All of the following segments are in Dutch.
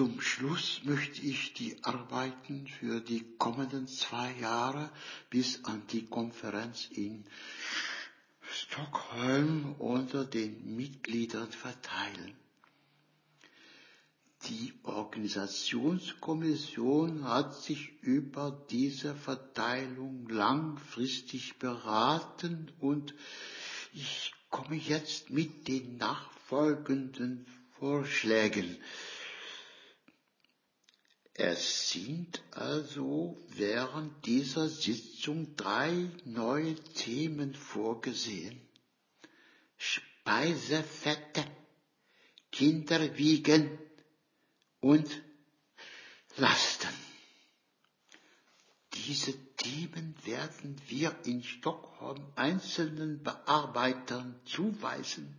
Zum Schluss möchte ich die Arbeiten für die kommenden zwei Jahre bis an die Konferenz in Stockholm unter den Mitgliedern verteilen. Die Organisationskommission hat sich über diese Verteilung langfristig beraten und ich komme jetzt mit den nachfolgenden Vorschlägen. Es sind also während dieser Sitzung drei neue Themen vorgesehen. Speisefette, Kinderwiegen und Lasten. Diese Themen werden wir in Stockholm einzelnen Bearbeitern zuweisen.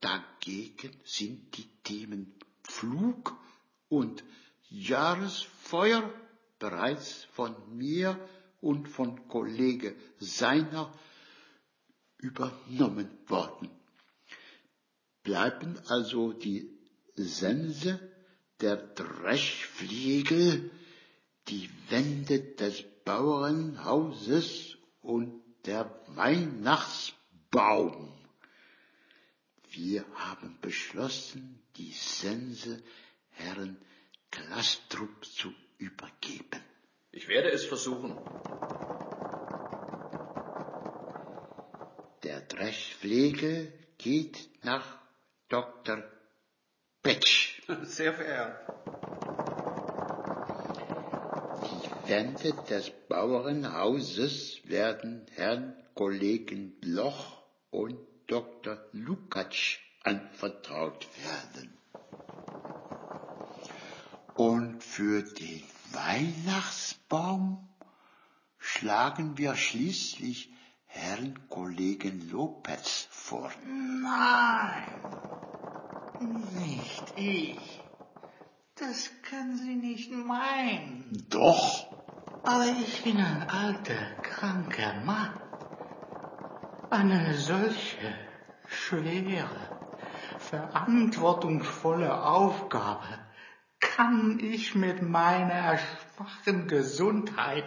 Dagegen sind die Themen Flug und Jahresfeuer bereits von mir und von Kollege Seiner übernommen worden. Bleiben also die Sense, der Dreschfliegel, die Wände des Bauernhauses und der Weihnachtsbaum. Wir haben beschlossen, die Sense Herrn Klastrup zu übergeben. Ich werde es versuchen. Der Dreschflegel geht nach Dr. Petsch. Sehr verehrt. Die Wände des Bauernhauses werden Herrn Kollegen Bloch und Dr. Lukatsch anvertraut werden. Und für den Weihnachtsbaum schlagen wir schließlich Herrn Kollegen Lopez vor. Nein, nicht ich. Das können Sie nicht meinen. Doch, Aber ich bin ein alter, kranker Mann. Eine solche schwere, verantwortungsvolle Aufgabe kann ich mit meiner schwachen Gesundheit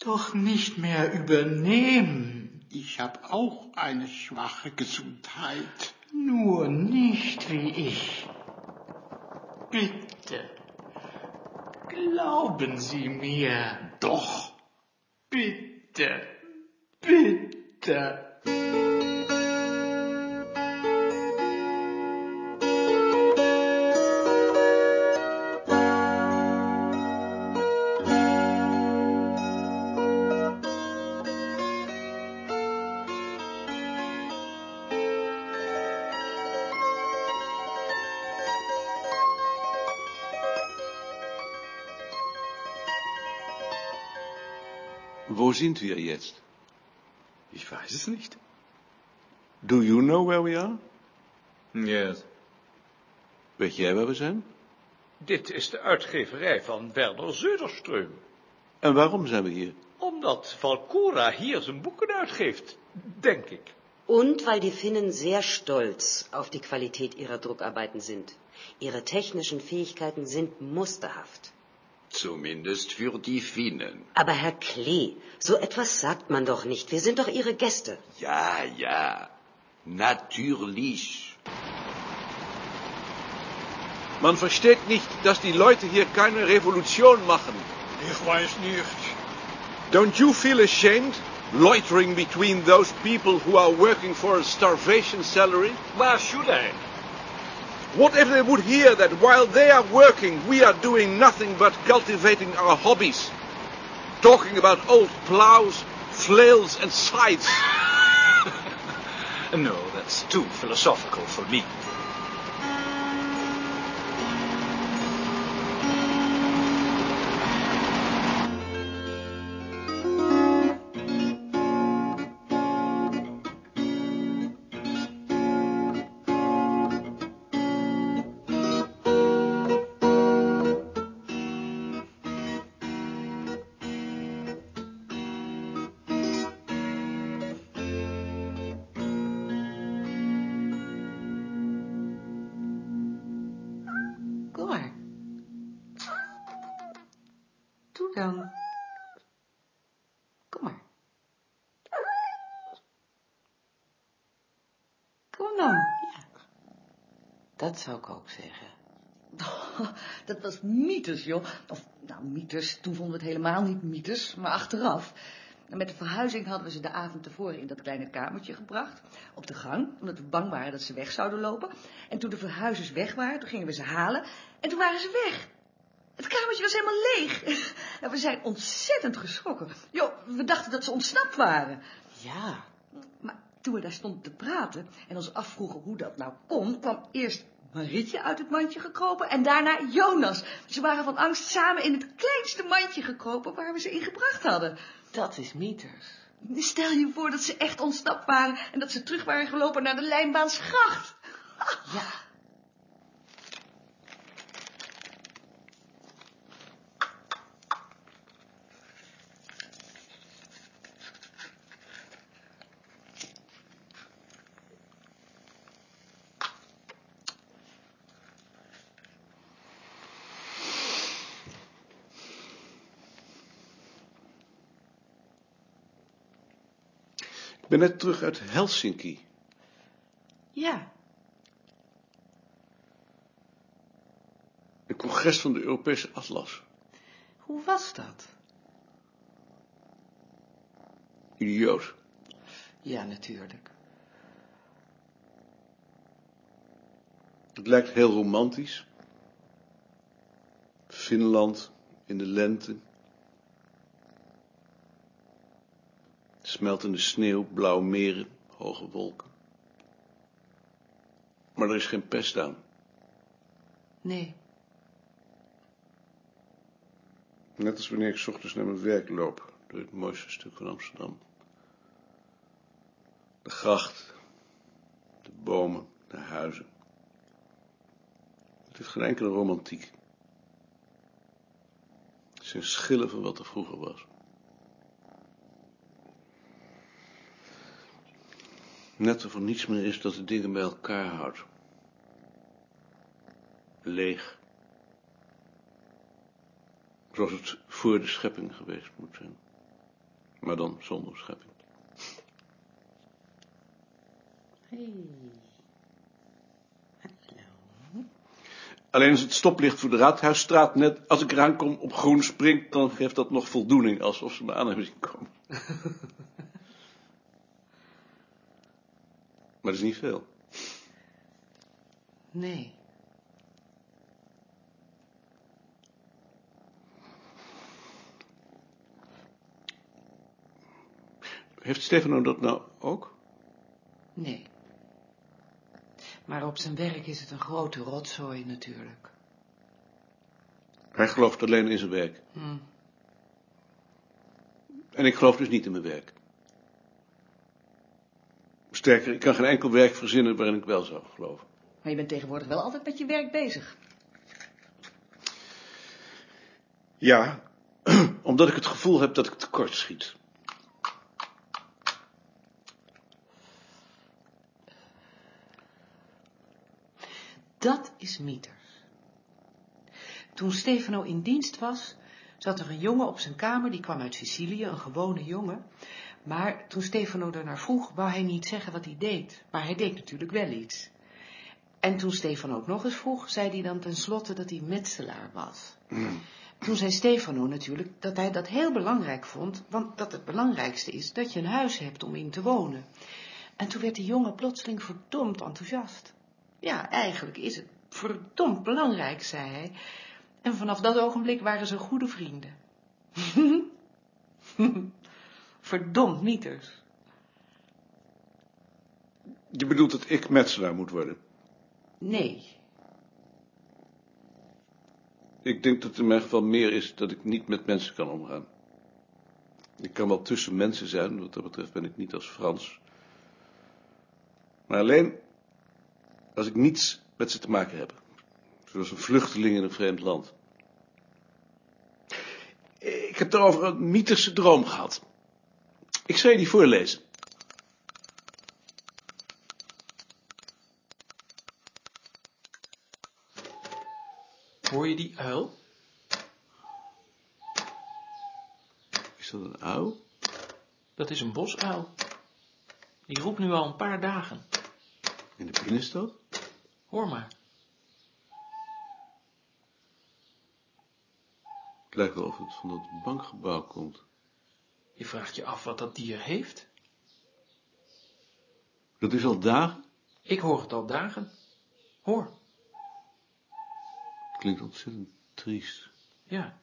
doch nicht mehr übernehmen. ich habe auch eine schwache Gesundheit. Nur nicht wie ich. Bitte, glauben Sie mir. Doch, Bitte, bitte. Wo sind wir jetzt? Ich weiß es nicht. Do you know where we are? Yes. Weet jij waar we zijn? Dit is de uitgeverij van Werner Söderström. En waarom zijn we hier? Omdat Valcora hier zijn boeken uitgeeft, denk ik. Und weil die Finnen sehr stolz auf die Qualität ihrer Druckarbeiten sind. Ihre technischen Fähigkeiten sind musterhaft. Zumindest für die Finnen. Aber Herr Klee, so etwas sagt man doch nicht. Wir sind doch Ihre Gäste. Ja, ja. Natürlich. Man versteht nicht, dass die Leute hier keine Revolution machen. Ich weiß nicht. Don't you feel ashamed loitering between those people who are working for a starvation salary? Why should I? What if they would hear that while they are working, we are doing nothing but cultivating our hobbies? Talking about old plows, flails and scythes. No, that's too philosophical for me. Kom maar. Kom dan. Ja. Dat zou ik ook zeggen. Dat was mythes, joh. Of, nou, mythes, toen vonden we het helemaal niet mythes, maar achteraf. En met de verhuizing hadden we ze de avond tevoren in dat kleine kamertje gebracht, op de gang, omdat we bang waren dat ze weg zouden lopen. En toen de verhuizers weg waren, toen gingen we ze halen, en toen waren ze weg. Het kamertje was helemaal leeg. En we zijn ontzettend geschrokken. Joh, we dachten dat ze ontsnapt waren. Ja. Maar toen we daar stonden te praten en ons afvroegen hoe dat nou kon, kwam eerst Marietje uit het mandje gekropen en daarna Jonas. Ze waren van angst samen in het kleinste mandje gekropen waar we ze in gebracht hadden. Dat is mythes. Stel je voor dat ze echt ontsnapt waren en dat ze terug waren gelopen naar de lijnbaansgracht. Ja. Ik ben net terug uit Helsinki. Ja. Een congres van de Europese Atlas. Hoe was dat? Idioot. Ja, natuurlijk. Het lijkt heel romantisch. Finland in de lente. Smeltende sneeuw, blauwe meren, hoge wolken. Maar er is geen pest aan. Nee. Net als wanneer ik 's ochtends naar mijn werk loop, door het mooiste stuk van Amsterdam. De gracht, de bomen, de huizen. Het heeft geen enkele romantiek. Het zijn schillen van wat er vroeger was. Net of er niets meer is dat de dingen bij elkaar houdt. Leeg. Zoals het voor de schepping geweest moet zijn. Maar dan zonder schepping. Hey. Hallo. Alleen als het stoplicht voor de Raadhuisstraat net als ik eraan kom op groen springt, dan geeft dat nog voldoening, alsof ze me aan hebben zien komen. maar dat is niet veel. Nee. Heeft Stefano dat nou ook? Nee. Maar op zijn werk is het een grote rotzooi natuurlijk. Hij gelooft alleen in zijn werk. Hm. En ik geloof dus niet in mijn werk. Sterker, ik kan geen enkel werk verzinnen waarin ik wel zou geloven. Maar je bent tegenwoordig wel altijd met je werk bezig. Ja, omdat ik het gevoel heb dat ik tekort schiet. Dat is mythes. Toen Stefano in dienst was, zat er een jongen op zijn kamer, die kwam uit Sicilië, een gewone jongen. Maar toen Stefano ernaar vroeg, wou hij niet zeggen wat hij deed. Maar hij deed natuurlijk wel iets. En toen Stefano ook nog eens vroeg, zei hij dan tenslotte dat hij metselaar was. Toen zei Stefano natuurlijk dat hij dat heel belangrijk vond, want dat het belangrijkste is dat je een huis hebt om in te wonen. En toen werd die jongen plotseling verdomd enthousiast. Ja, eigenlijk is het verdomd belangrijk, zei hij. En vanaf dat ogenblik waren ze goede vrienden. Verdomd mieters. Je bedoelt dat ik metselaar moet worden? Nee, Ik denk dat het in mijn geval meer is dat ik niet met mensen kan omgaan. Ik kan wel tussen mensen zijn, wat dat betreft ben ik niet als Frans. Maar alleen als ik niets met ze te maken heb. Zoals een vluchteling in een vreemd land. Ik heb daarover een mythische droom gehad. Ik zal je die voorlezen. Hoor je die uil? Is dat een uil? Dat is een bosuil. Die roept nu al een paar dagen. In de binnenstad? Hoor maar. Het lijkt wel of het van dat bankgebouw komt. Je vraagt je af wat dat dier heeft? Dat is al dagen? Ik hoor het al dagen. Hoor. Het klinkt ontzettend triest. Ja.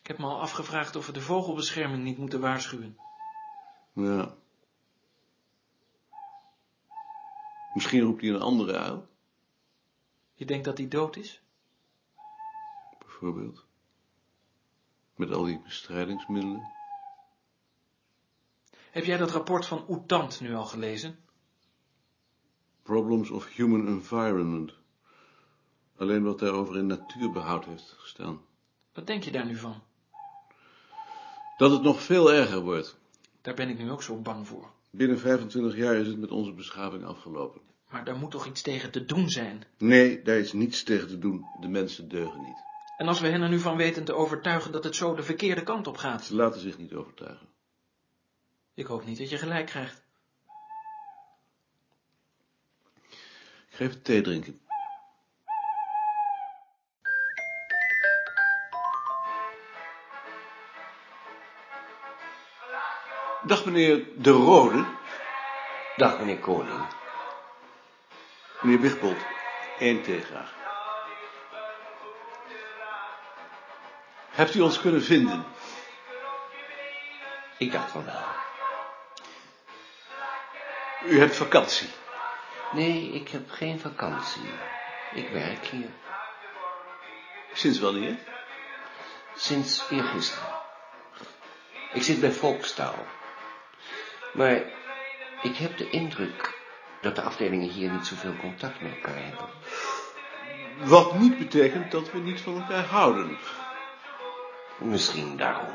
Ik heb me al afgevraagd of we de vogelbescherming niet moeten waarschuwen. Ja. Misschien roept hij een andere uil, Je denkt dat hij dood is? bijvoorbeeld. Met al die bestrijdingsmiddelen. Heb jij dat rapport van Oetant nu al gelezen? Problems of Human Environment. Alleen wat daarover in natuurbehoud heeft gestaan. Wat denk je daar nu van? Dat het nog veel erger wordt. Daar ben ik nu ook zo bang voor. Binnen 25 jaar is het met onze beschaving afgelopen. Maar daar moet toch iets tegen te doen zijn? Nee, daar is niets tegen te doen. De mensen deugen niet. En als we hen er nu van weten te overtuigen dat het zo de verkeerde kant op gaat? Ze laten zich niet overtuigen. Ik hoop niet dat je gelijk krijgt. Ik ga even thee drinken. Dag meneer De Rode. Dag, meneer Koning. Meneer Wigbold, één thee graag. Hebt u ons kunnen vinden? Ik dacht van wel. U hebt vakantie. Nee, ik heb geen vakantie. Ik werk hier. Sinds wanneer? Sinds eergisteren. Ik zit bij Volkstaal. Maar ik heb de indruk dat de afdelingen hier niet zoveel contact met elkaar hebben. Wat niet betekent dat we niet van elkaar houden. Misschien daarom.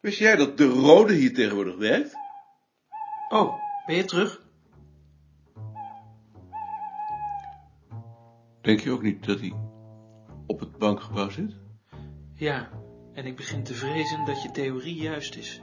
Wist jij dat De Rode hier tegenwoordig werkt? Oh, ben je terug? Denk je ook niet dat hij op het bankgebouw zit? Ja, en ik begin te vrezen dat je theorie juist is.